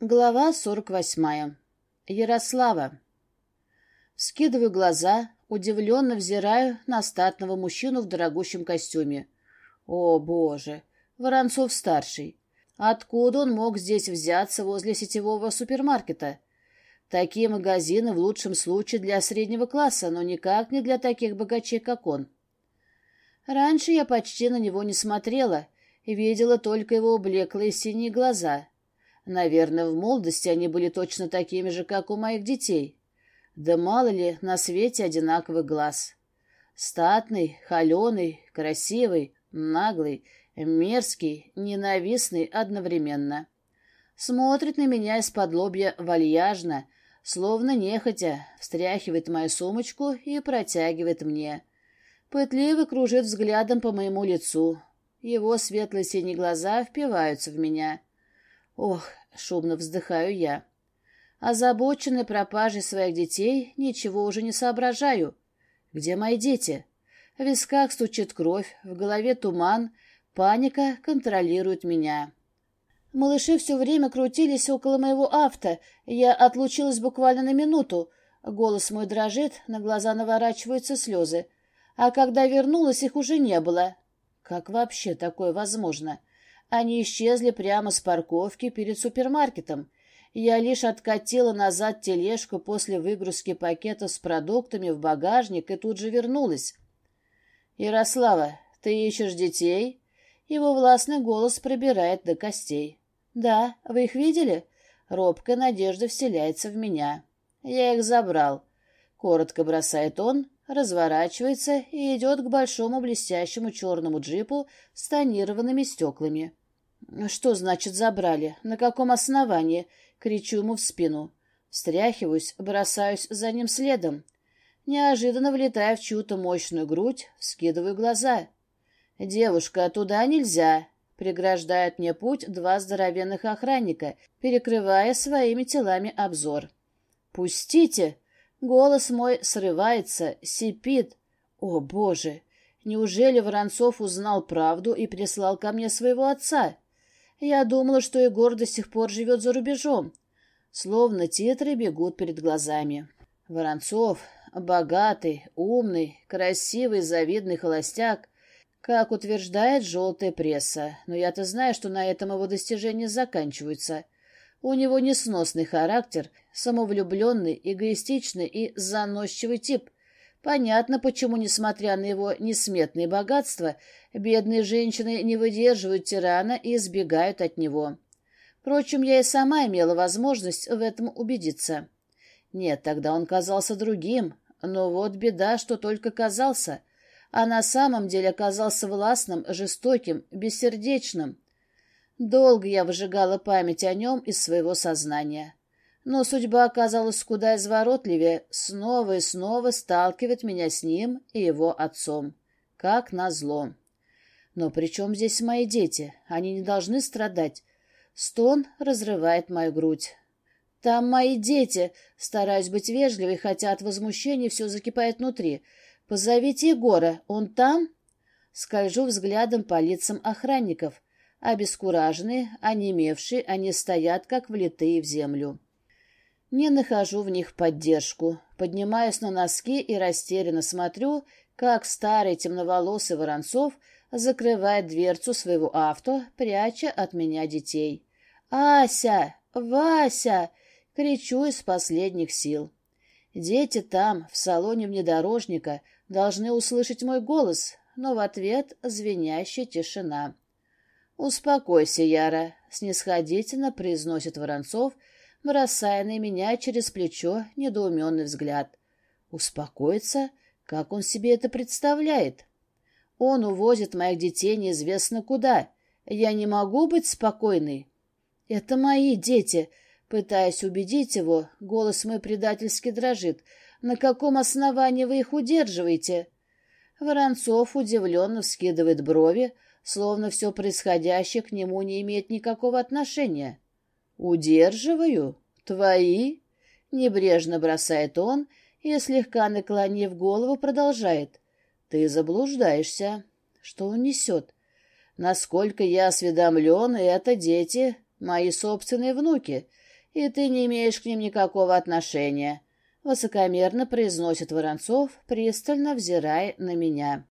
Глава сорок восьмая. Ярослава. Скидываю глаза, удивленно взираю на статного мужчину в дорогущем костюме. О, боже! Воронцов-старший. Откуда он мог здесь взяться возле сетевого супермаркета? Такие магазины в лучшем случае для среднего класса, но никак не для таких богачей, как он. Раньше я почти на него не смотрела и видела только его блеклые синие глаза — Наверное, в молодости они были точно такими же, как у моих детей. Да мало ли на свете одинаковых глаз. Статный, холеный, красивый, наглый, мерзкий, ненавистный одновременно. Смотрит на меня из-под лобья вальяжно, словно нехотя, встряхивает мою сумочку и протягивает мне. Пытливо кружит взглядом по моему лицу. Его светлые синие глаза впиваются в меня. Ох, шумно вздыхаю я. Озабоченный пропажей своих детей, ничего уже не соображаю. Где мои дети? В висках стучит кровь, в голове туман, паника контролирует меня. Малыши все время крутились около моего авто, я отлучилась буквально на минуту. Голос мой дрожит, на глаза наворачиваются слезы. А когда вернулась, их уже не было. Как вообще такое возможно? Они исчезли прямо с парковки перед супермаркетом. Я лишь откатила назад тележку после выгрузки пакетов с продуктами в багажник и тут же вернулась. «Ярослава, ты ищешь детей?» Его властный голос пробирает до костей. «Да, вы их видели?» Робкая надежда вселяется в меня. «Я их забрал». Коротко бросает он, разворачивается и идет к большому блестящему черному джипу с тонированными стеклами. «Что значит забрали? На каком основании?» — кричу ему в спину. Встряхиваюсь, бросаюсь за ним следом. Неожиданно влетая в чью-то мощную грудь, скидываю глаза. «Девушка, туда нельзя!» Преграждают мне путь два здоровенных охранника, перекрывая своими телами обзор. «Пустите!» Голос мой срывается, сипит. «О, Боже! Неужели Воронцов узнал правду и прислал ко мне своего отца?» Я думала, что Егор до сих пор живет за рубежом. Словно титры бегут перед глазами. Воронцов, богатый, умный, красивый, завидный холостяк, как утверждает желтая пресса. Но я-то знаю, что на этом его достижения заканчиваются. У него несносный характер, самовлюбленный, эгоистичный и заносчивый тип — Понятно, почему, несмотря на его несметные богатства, бедные женщины не выдерживают тирана и избегают от него. Впрочем, я и сама имела возможность в этом убедиться. Нет, тогда он казался другим, но вот беда, что только казался, а на самом деле оказался властным, жестоким, бессердечным. Долго я выжигала память о нем из своего сознания. Но судьба оказалась куда изворотливее, снова и снова сталкивает меня с ним и его отцом. Как назло. Но при чем здесь мои дети? Они не должны страдать. Стон разрывает мою грудь. «Там мои дети!» Стараюсь быть вежливой, хотя от возмущения все закипает внутри. «Позовите Егора. Он там?» Скольжу взглядом по лицам охранников. Обескураженные, онемевшие, они стоят, как влитые в землю. Не нахожу в них поддержку. Поднимаюсь на носки и растерянно смотрю, как старый темноволосый Воронцов закрывает дверцу своего авто, пряча от меня детей. «Ася! Вася!» — кричу из последних сил. Дети там, в салоне внедорожника, должны услышать мой голос, но в ответ звенящая тишина. «Успокойся, Яра», — снисходительно произносит Воронцов, — бросая на меня через плечо недоуменный взгляд. Успокоиться? Как он себе это представляет? Он увозит моих детей неизвестно куда. Я не могу быть спокойной. Это мои дети. Пытаясь убедить его, голос мой предательски дрожит. На каком основании вы их удерживаете? Воронцов удивленно вскидывает брови, словно все происходящее к нему не имеет никакого отношения. «Удерживаю? Твои?» — небрежно бросает он и, слегка наклонив голову, продолжает. «Ты заблуждаешься. Что он несет? Насколько я осведомлен, это дети, мои собственные внуки. и ты не имеешь к ним никакого отношения», — высокомерно произносит Воронцов, пристально взирая на меня.